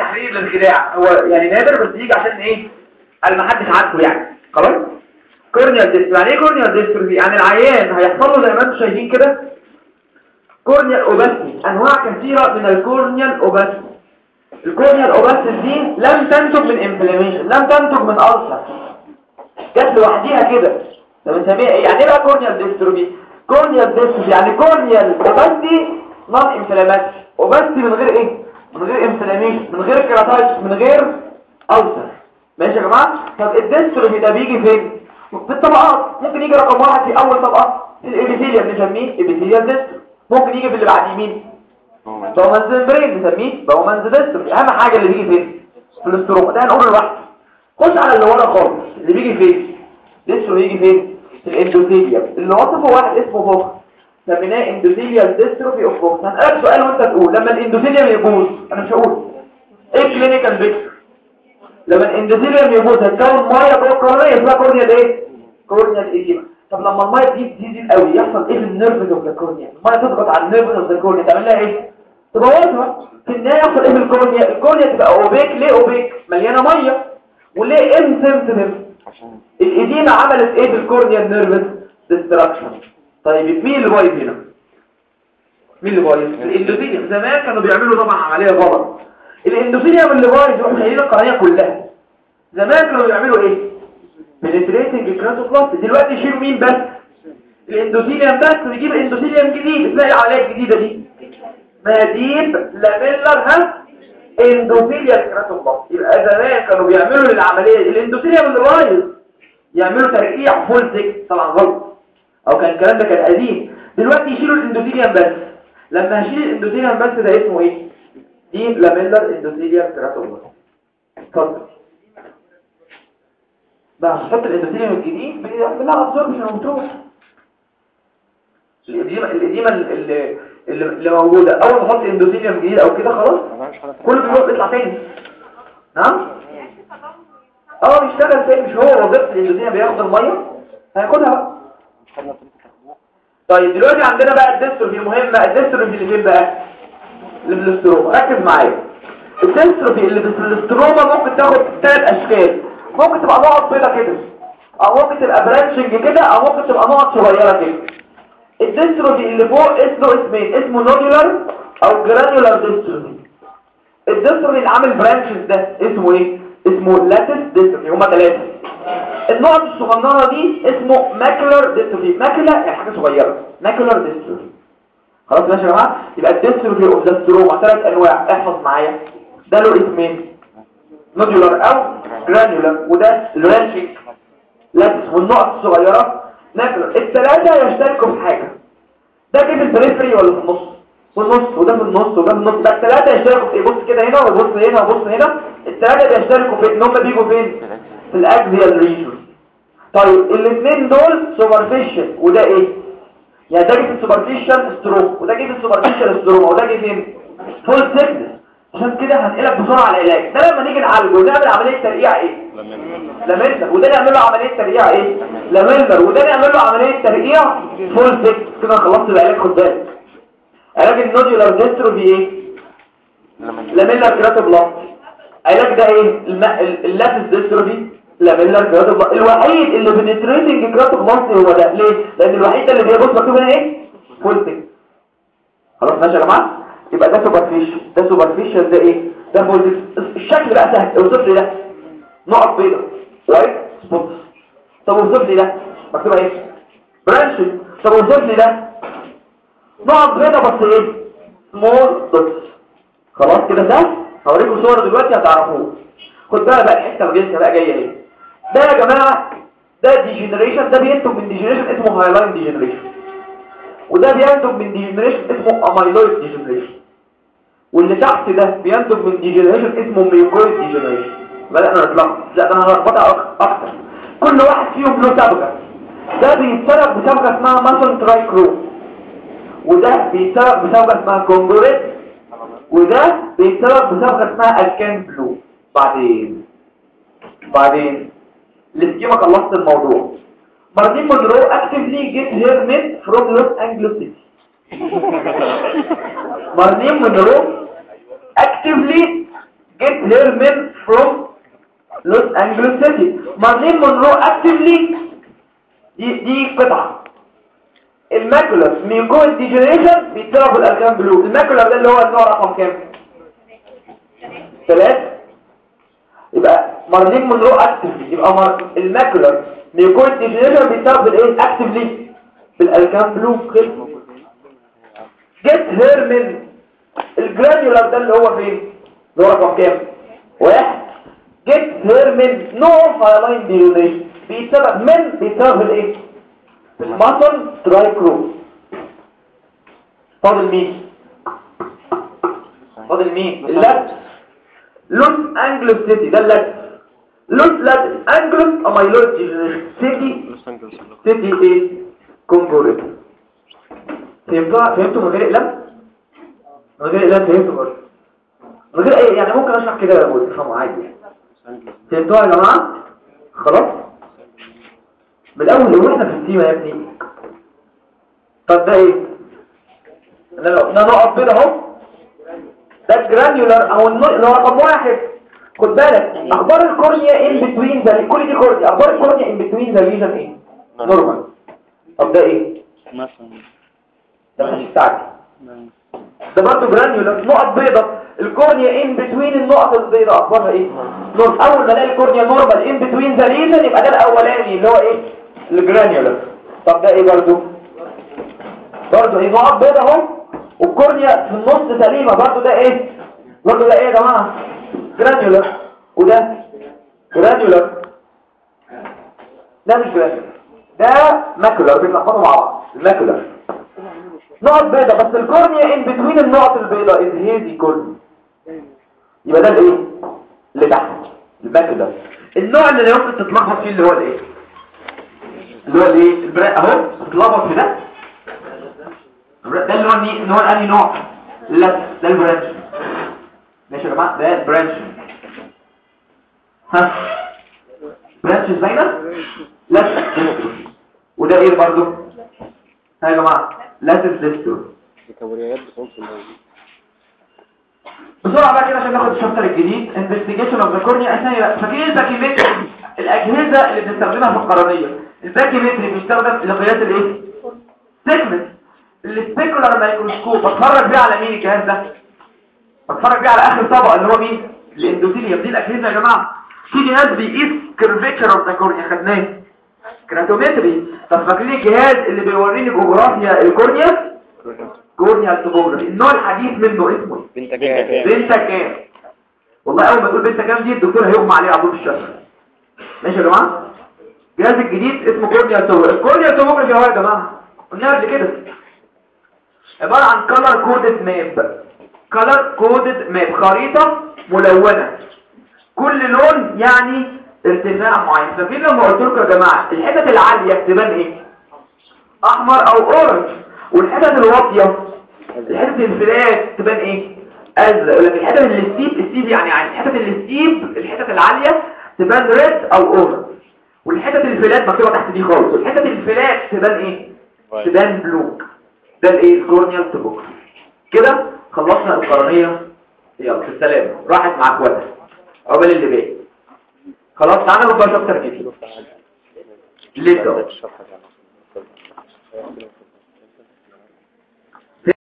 تحرير للخداع. هو يعني نادر بس يجي عشان إيه؟ قال ما حدش عارفه يعني. خلاص؟ corneal dystrophy. يعني إيه corneal dystrophy؟ يعني العيان هيحصل له زي ما أنتم شايفين كده؟ corneal opacity أنواع كثيرة من ال corneal opacity ال corneal opacity دي لم تنتج من inflammation لم تنتج من ulcer جت لوحديها كده. ده بنسميها إيه يعني إيه بقى corneal dystrophy؟ corneal dystrophy يعني corneal opacity non inflammatory opacity من غير إيه؟ من غير inflammation من غير keratitis من غير ulcer ماشي يا جماعة؟ طب ال dystrophy ده بيجي فين؟ في الطبقات. ممكن يجي رقم واحد في أول طبقة. في ال epithelium نسميه epithelium dystrophy ممكن يجي في اللي بعد مين Bowman's. membrane نسميه Bowman's dystrophy أهم حاجة اللي بيجي فين؟ في ال stroma ده هنقول لوحده خش على اللي ورا خالص. اللي بيجي فين؟ dystrophy يجي فين؟ في ال endothelium اللي وصفه واحد اسمه Fuchs. سميناه endothelium dystrophy of Fuchs هنسالك سؤال وأنت تقول. لما ال endothelium يبوظ أنا مش هقول. إيه ال clinical picture لما ال endothelium يبوظ هتكون ميه جوه ال cornea اسمها corneal إيه corneal edema طب لما المية تزيد تزيد قوي يحصل إيه في ال nerves of the cornea المية تضغط على ال nerves of the cornea تعمل لها إيه؟ تبوظها في النهاية يحصل إيه في ال cornea ال cornea تبقى opaque ليه opaque مليانة مية. وليه insensitive ال edema عملت إيه في ال cornea destruction طيب مين اللي بايظ هنا؟ مين اللي بايظ ال endothelium زمان كانوا بيعملوا طبعا عمليه غلط. ال endothelium اللي بايظ يروحوا شايلين القرنية كلها. زمان كانوا بيعملوا إيه؟ penetrating keratoplasty دلوقتي يشيلوا مين بس؟ ال endothelium بس. ويجيب endothelium جديد. تلاقي العملية الجديدة دي. deep lamellar ها endothelium keratoplasty يبقى زمان كانوا بيعملوا للعملية دي. ال endothelium اللي بايظ يعملوا ترقيع full طبعا غلط. أو كان الكلام ده كان قديم. دلوقتي يشيلوا ال endothelium بس. لما هشيل ال endothelium بس ده اسمه إيه؟ deep lamellar endothelium keratoplasty اتفضل. بقى هنحط ال endothelium الجديد بيلعب absorption وبتروح ال edema ال edema اللي اللي, اللي موجودة. أول ما أحط endothelium جديد أو كده خلاص كله بيروح يطلع تاني. نعم؟ آه بيشتغل تاني مش هو وظيفة ال endothelium بياخد المية هياخدها. بقى طيب دلوقتي عندنا بقى ال dystrophy المهمه ال dystrophy اللي فين بقى؟ ال stroma ركز معايا. ال dystrophy اللي في ال stroma ممكن تاخد ثلاث أشكال. ممكن تبقى نقط بيضة كده. أو ممكن تبقى branching كده أو ممكن تبقى نقط صغيرة كده. ال dystrophy اللي فوق اسمه اسمين. اسمه nodular أو granular dystrophy ال dystrophy اللي عامل branches ده اسمه إيه؟ اسمه lattice dystrophy هما ثلاثة النقط الصغننة دي اسمه macular dystrophy. macula يعني حاجة صغيرة. macular dystrophy. خلاص ماشي يا جماعة؟ يبقى ال dystrophy of the stroma ثلاث أنواع. احفظ معايا. ده له اسمين. nodular أو granular وده ال branching lattice والنقط الصغيرة macular الثلاثة يشتركوا في حاجة. ده كده ال periphery ولا في النص؟ في النص. وده في النص. وده في النص. ده الثلاثة يشتركوا في إيه؟ بص كده هنا وبص هنا وبص هنا. الثلاثة بيشتركوا في إن هم بيجوا فين؟ في ال axial region طيب الاثنين دول superficial وده إيه؟ يعني ده جه في ال superficial stroma وده جه في ال superficial stroma وده جه فين؟ full thickness عشان كده هنقلك بسرعة على العلاج. ده لما نيجي نعالجه نعمل عملية ترقيع إيه؟ lamellar. وده نعمل له عملية ترقيع إيه؟ lamellar. وده نعمل له عملية ترقيع full thickness كده خلصت العلاج خد بالك. علاج ال nodular dystrophy إيه؟ lamellar. keratoplasty علاج ده إيه؟ الم... ال lattice dystrophy lamellar keratoplasty الوحيد اللي penetrating keratoplasty هو ده. ليه؟ لأن الوحيد ده اللي بيبص مكتوب هنا إيه؟ full thickness خلاص ماشي يا جماعة؟ يبقى ده superficial ده superficial ده إيه؟ ده full الشكل بقى سهل. اوصف لي ده. نقط بيضاء white spots طب اوصف لي ده. مكتوبة إيه؟ branch طب اوصف لي ده. نقط بيضاء بس إيه؟ small dots خلاص كده ده هوريكم صور دلوقتي هتعرفوه خد بقى بقى الحتة الجنسيه بقى جاية إيه ده يا جماعة ده degeneration ده بينتج من degeneration اسمه hyaline degeneration وده بينتج من degeneration اسمه amyloid degeneration واللي تحت ده بينتج من degeneration اسمه mucoid degeneration بدأنا نطلق لا أنا هربطها أكتر. كل واحد فيهم له صبغه ده بيتسبب بصبغه اسمها Masson trichrome وده بيتسبب بصبغه اسمها Congo red وده بيتسبب بصبغه اسمها Alcian blue بعدين؟ بعدين؟ ال schema خلصت الموضوع. Marilyn Monroe actually get her men from Los Angeles city مارلين مونرو actively get her men from لوس انجلوس city مارلين مونرو actively دي دي قطعة. ال macular mucoid degeneration بيتصبغ بال Alcian blue ال macular ده اللي هو النوع رقم كام؟ ثلاثة يبقى مارلين مونرو actively يبقى مار... ال macular mucoid degeneration بيتصبغ بالايه؟ actively بال Alcian blue خلص get her men ال granular ده اللي هو فين؟ اللي هو رقم كام؟ واحد. get her men نو hyaline degeneration بيتصبغ من؟ بيتصبغ بالايه ال Masson trichrome فاضل مين؟ فاضل مين؟ ال lattice لوس أنجلوس city. ده ال lattice لوس انجلوس amyloid city city إيه Congo red فهمتوا فهمتوا من غير اقلام من غير اقلام فهمتوا برضه من غير إيه يعني ممكن أشرح كده ولا تفهموا عادي. فهمتوها يا جماعة خلاص. من الأول لو إحنا في السيما يا ابني. طب ده إيه؟ أنا نقط كده اهو ده ال granular أو اللي هو رقم واحد. خد بالك أخبار ال cornea in between ده كل دي cornea أخبار ال cornea in between the lesion إيه normal طب ده إيه؟ مثلا. ده مش بتاعتي ده برضه granular نقط بيضة. ال cornea in between النقط البيضاء أخبارها إيه؟ normal. أول ما الاقي ال cornea normal in between the lesion يبقى ده الأولاني اللي هو إيه؟ ال granular طب ده إيه برضه؟ برضه إيه؟ نقط بيضة أهو. وال cornea في النص سليمة برضه ده إيه؟ برضه ده إيه يا جماعة granular وده granular ده مش ده macular بيتلخبطوا مع بعض ال macular نقط بيضة بس ال cornea in between النقط البيضاء is hazy cornea يبقى ده الايه اللي تحت ال macular النوع اللي يمكن تتلخبط فيه اللي هو الايه اللي هو الايه البراء اهو تتلخبط في ده ده اللي هو اللي هو نوع لا ده ال branch ماشي يا جماعة ده ال branch ها؟ branches باينه لا وده إيه برضو؟ ها يا جماعة lattice الكوريات الموضوع بسرعة بقى كده عشان ناخد ال chapter الجديد. investigation of the cornea ثانية فاكرين ال pachymetry الأجهزة اللي بنستخدمها في القرنية؟ ال pachymetry بيستخدم لقياس الايه؟ thickness ال specular microscope بتفرج بيه على مين الجهاز ده؟ بتفرج بيه على آخر طبقه اللي هو مين ال endothelium دي الاجهزه يا جماعة. في جهاز بيقيس curvature of the cornea خدناه. keratometry طب فاكرين الجهاز اللي بيوريني جغرافيا ال cornea؟ corneal topography النوع الحديث منه اسمه إيه؟ بنت كام؟ Pentacam؟ والله أول ما تقول Pentacam دي الدكتور هيغمى عليه عبود الشهر ماشي يا جماعة؟ الجهاز الجديد اسمه corneal topography ال corneal topography اهو يا جماعة قلنا قبل كده. عبارة عن color coded map color coded map خريطه ملونة. كل لون يعني ارتفاع معين. فاكرين لما قلت لكم يا جماعة الحتت العالية تبان إيه؟ أحمر أو orange. والحتت الواطية الحتت ال flat تبان إيه؟ أزرق. الحتت اللي ال steep يعني يعني الحتت اللي الحتت العالية تبان red أو orange والحتت ال flat مكتوبة تحت دي خالص. والحتت ال flat تبان إيه؟ تبان blue ده الإيه؟ ال corneal topography كده؟ خلصنا القرنية. يلا في السلامة. راحت مع اخواتها. عقبال اللي باقي. خلاص تعالى نبقى chapter جديد ليه؟